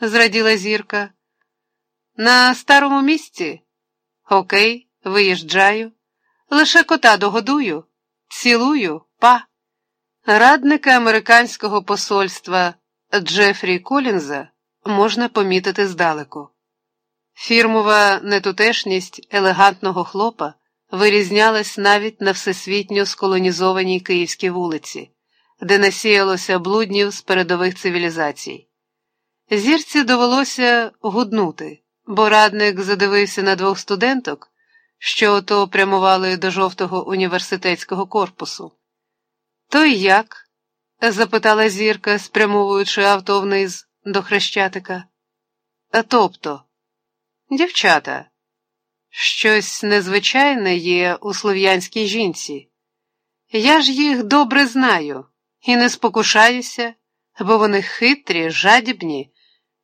зраділа зірка. На старому місці? Окей, виїжджаю. Лише кота догодую, цілую, па. Радника американського посольства Джефрі Колінза можна помітити здалеку. Фірмова нетутешність елегантного хлопа вирізнялась навіть на всесвітньо сколонізованій київській вулиці, де насіялося блуднів з передових цивілізацій. Зірці довелося гуднути, бо радник задивився на двох студенток, що ото прямували до жовтого університетського корпусу. То й як? запитала зірка, спрямовуючи авто вниз до хрещатика. Тобто, дівчата, щось незвичайне є у слов'янській жінці. Я ж їх добре знаю і не спокушаюся, бо вони хитрі, жадібні,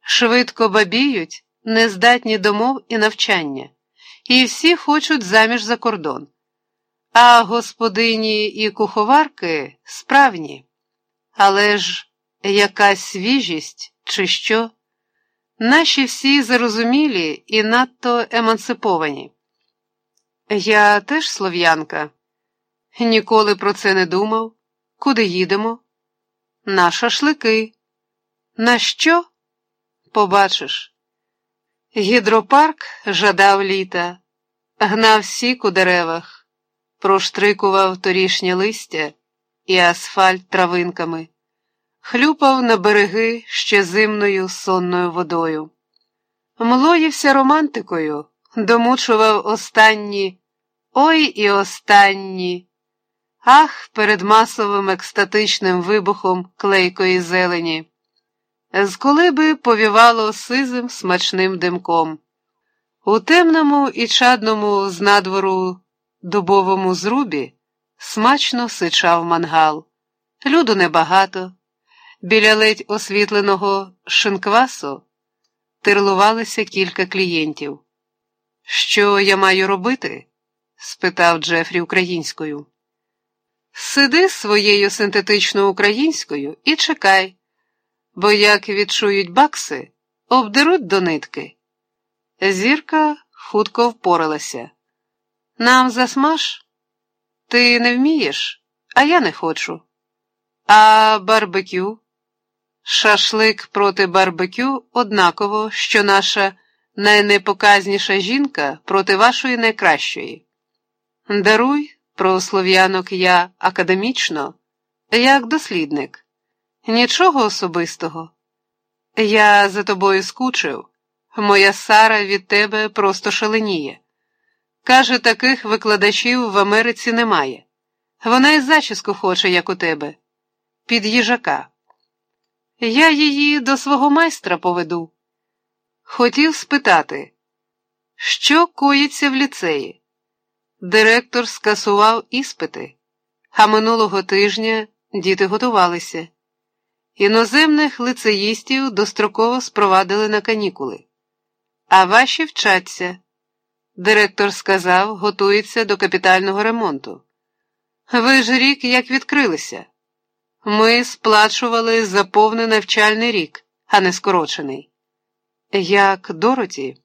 швидко бабіють, нездатні до мов і навчання, і всі хочуть заміж за кордон. А господині і куховарки справні. Але ж якась свіжість, чи що? Наші всі зарозумілі і надто емансиповані. Я теж слов'янка, ніколи про це не думав. Куди їдемо? На шашлики. На що? Побачиш. Гідропарк жадав літа, гнав сік у деревах, проштрикував торішнє листя і асфальт травинками, хлюпав на береги ще зимною сонною водою. Млоївся романтикою, домучував останні, ой і останні. Ах, перед масовим екстатичним вибухом клейкої зелені. З колиби повівало сизим смачним димком. У темному і чадному з надвору дубовому зрубі смачно сичав мангал. Люду небагато. Біля ледь освітленого шинквасу тирлувалися кілька клієнтів. Що я маю робити? спитав Джефрі українською. Сиди своєю синтетичною українською і чекай, бо як відчують бакси, обдеруть до нитки. Зірка хутко впоралася. Нам засмаж? Ти не вмієш, а я не хочу. А барбекю? Шашлик проти барбекю однаково, що наша найнепоказніша жінка проти вашої найкращої. Даруй про слов'янок я академічно, як дослідник. Нічого особистого. Я за тобою скучив, моя Сара від тебе просто шаленіє. Каже, таких викладачів в Америці немає. Вона і зачіску хоче, як у тебе, під їжака. Я її до свого майстра поведу. Хотів спитати, що коїться в ліцеї? Директор скасував іспити, а минулого тижня діти готувалися. Іноземних лицеїстів достроково спровадили на канікули. А ваші вчаться. Директор сказав, готується до капітального ремонту. Ви ж рік як відкрилися. Ми сплачували за повний навчальний рік, а не скорочений. Як Дороті?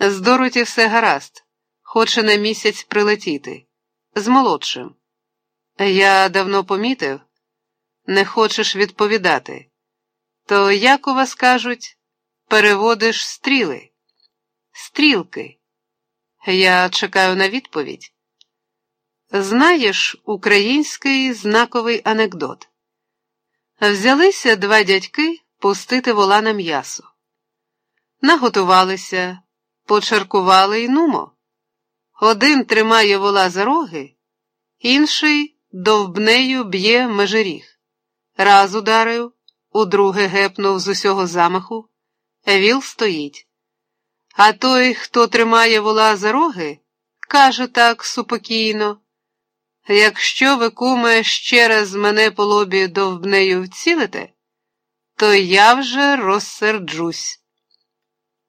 З Дороті все гаразд, хоче на місяць прилетіти. З молодшим. Я давно помітив, не хочеш відповідати. То як у вас кажуть, переводиш стріли? Стрілки. Я чекаю на відповідь. Знаєш український знаковий анекдот. Взялися два дядьки пустити вола на м'ясо. Наготувалися, почаркували й нумо. Один тримає вола за роги, інший довбнею б'є межиріг. Раз ударив, удруге гепнув з усього замаху, віл стоїть. А той, хто тримає вола за роги, каже так супокійно. Якщо ви, куме, ще раз мене по лобі довбнею вцілите, то я вже розсерджусь.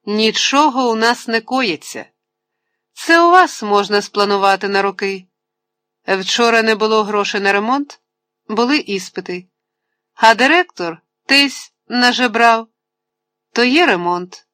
Нічого у нас не коїться. Це у вас можна спланувати на роки. Вчора не було грошей на ремонт, були іспити, а директор тись нажебрав. то є ремонт.